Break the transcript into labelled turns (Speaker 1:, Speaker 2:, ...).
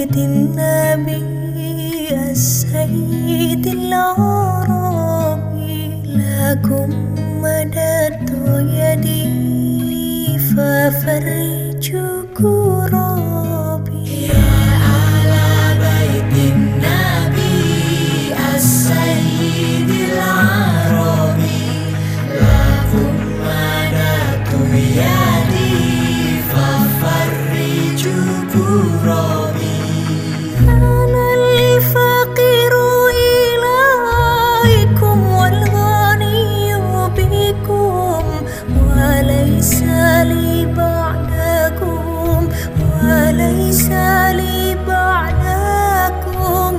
Speaker 1: سيد النبي السيد العربي. لكم مددت يدي ففرج وليس لي بعدكم